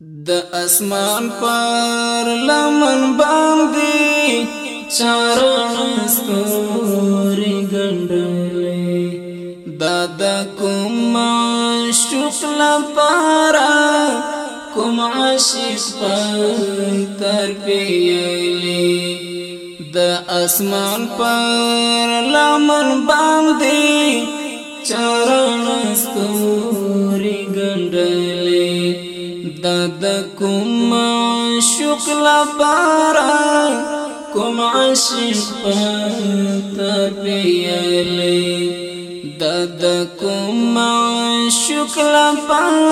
د اسمان پر لمن باندې چاران ستوري ګندلې دا د کوم شکل پارا کوم عاشق تر پیلې د اسمان پر لمن باندې چاران ستوري د کوم شکل پارا کوم عشق تر پیلې دا د کوم شکل پارا